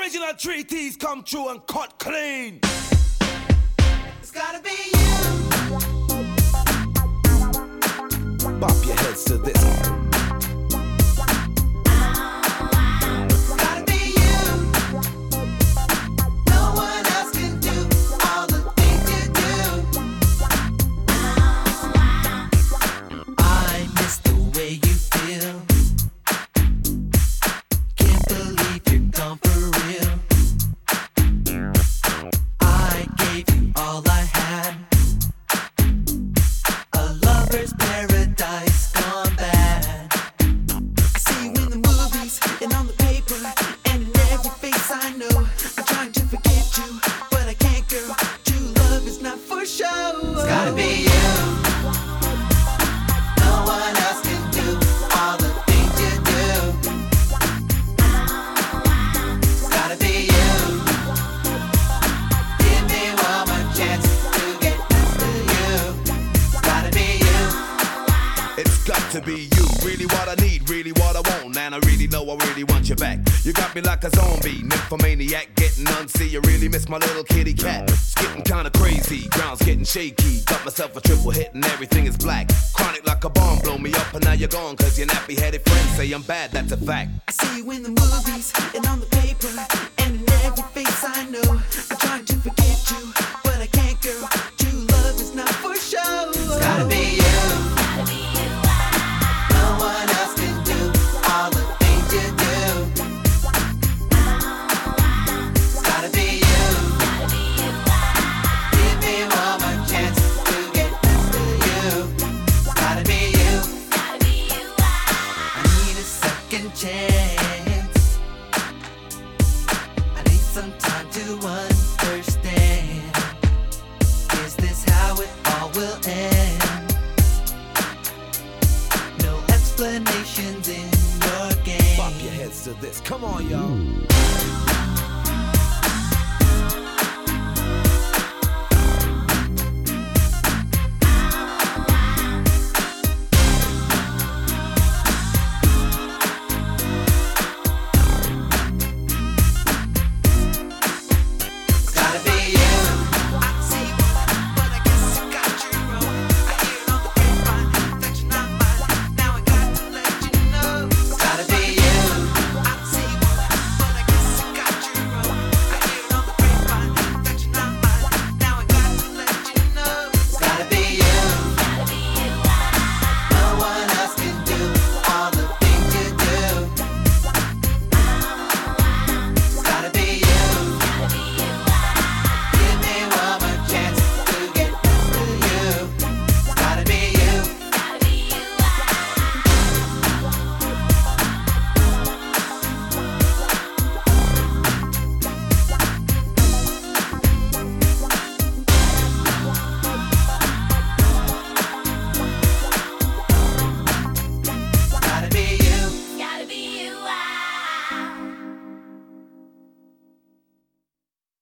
Original treaties come true and cut clean. It's gotta be you. Bop your heads to this. To be you, really what I need, really what I want, and I really know I really want you back. You got me like a zombie, nymphomaniac, getting unsee. You really miss my little kitty cat. It's getting kinda crazy, ground's getting shaky. Got myself a triple hit and everything is black. Chronic like a bomb, blow me up and now you're gone. Cause your nappy headed friends say I'm bad, that's a fact. I see you in the movies and on the paper and in every face I know. I'm trying to forget some time to understand. Is this how it all will end? No explanations in your game. Bop your heads to this, come on, y'all.